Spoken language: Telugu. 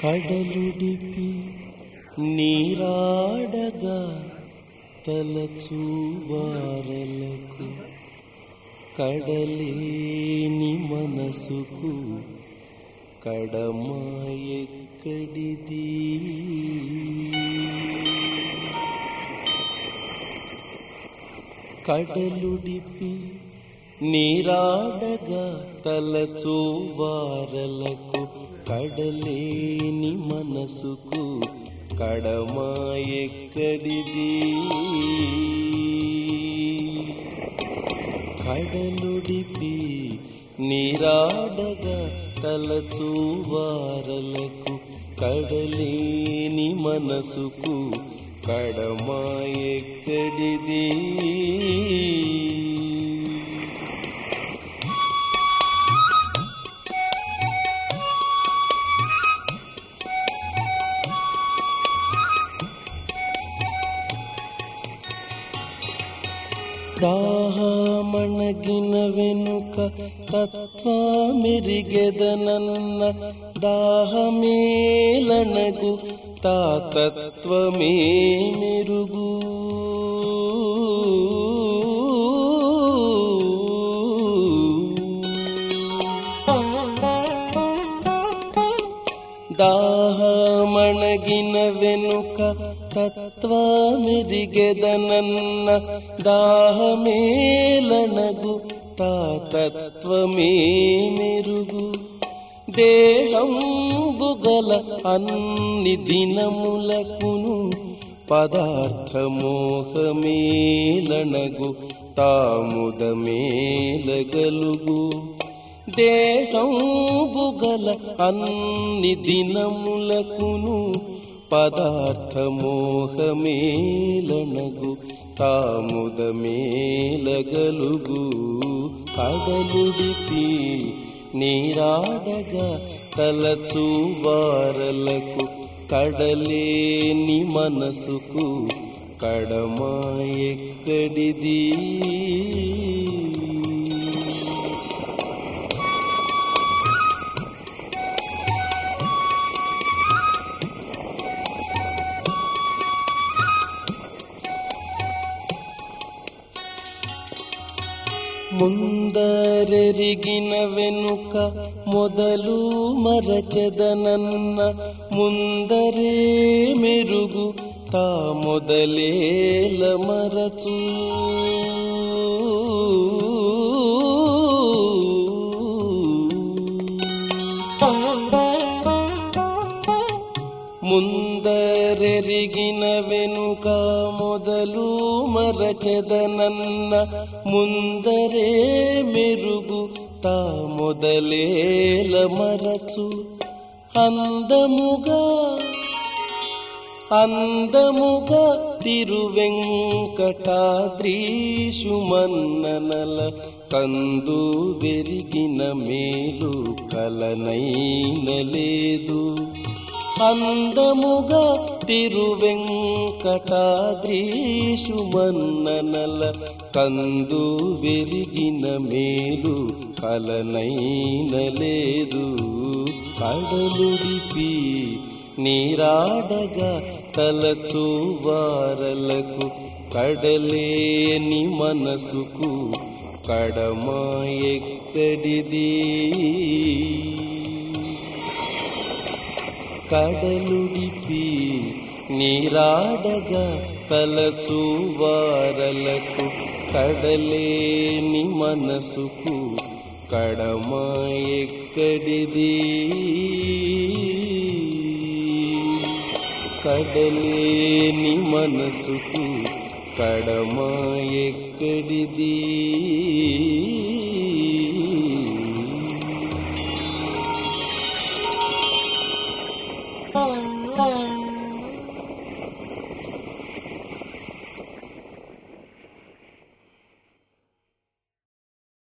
కడలుడిపి నీరాడగా తలచూవారలకు కడలేని మనసుకు కడమాయెక్కడిది? కడలుడిపి నీరాడగా తలచూవారలకు కడలేని మనసుకు కడమాయెక్కడిది? కడలుడిపి నీరాడగా తలచూవారలకు కడలేని మనసుకు ಮಣಗಿನವೆನುಕ ತತ್ವ ಮಿರಿಗೆದ ನನ್ನ ದಾಹ ಮೇಲನಗು ತಾ ತತ್ವ तत्त्व मे मिरुगु। दाहमणगिन वेनुका तत्त्वा मिरिगद न दाहमे తా తాతత్వమే మెరుగు దేహంబుగల అన్ని దినములకును పదార్థమోహమేలనగు తాముదమేలగలుగు దేహంబుగల అన్ని దినములకును పదార్థమోహమేలనగు తాముద మేలగలుగు కడలుడిపి నీరాడగా తలచూవారలకు కడలేని మనసుకు కడమా ఎక్కడిది? ముందరెరిగిన వెనుక మొదలు మరచెదనన్న ముందరే మెరుగు తా మొదలేల మరచు. ముందరెరిగిన వెనుక మొదలు మరచెదనన్న ముందరే మెరుగు తా మొదలేల మరచు. అందముగా అందముగా తిరువెంకటాద్రీషుమన్ననల కందు వెరిగిన మేలు కలనైన లేదు. అందముగా తిరువెంకటాద్రీషు మన్ననల కందు వెరిగిన మేలు కలనైన లేదు. కడలుడిపి నీరాడగా తలచూవారలకు కడలేని మనసుకు కడమా కడమాయెక్కడిది కడలుడిపి నీరాడగా తలచూవారలకు కడలేని మనసుకు కడమాయెక్కడిది కడలేని మనసుకు కడమాయెక్కడిది こん。